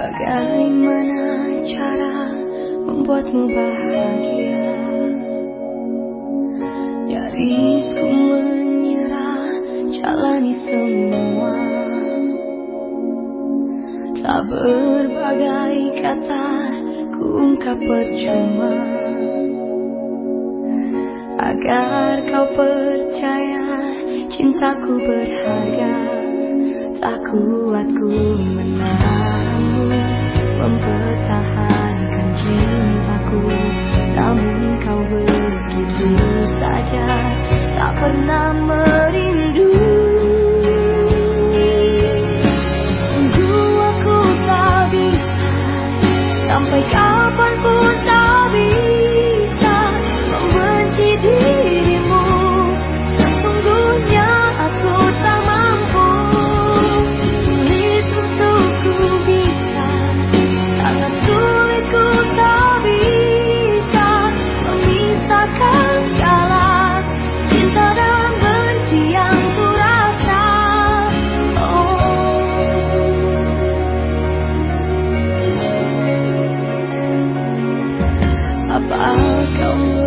Bagaimana cara membuatmu bahagia? Nyaris ku menyerah jalani semua. Tak berbagai kata ku ungkap percuma. Agar kau percaya cintaku berharga. Tak kuat ku menahanmu Mempertahankan cintaku Namun kau begitu saja Tak pernah merindu Bakaulah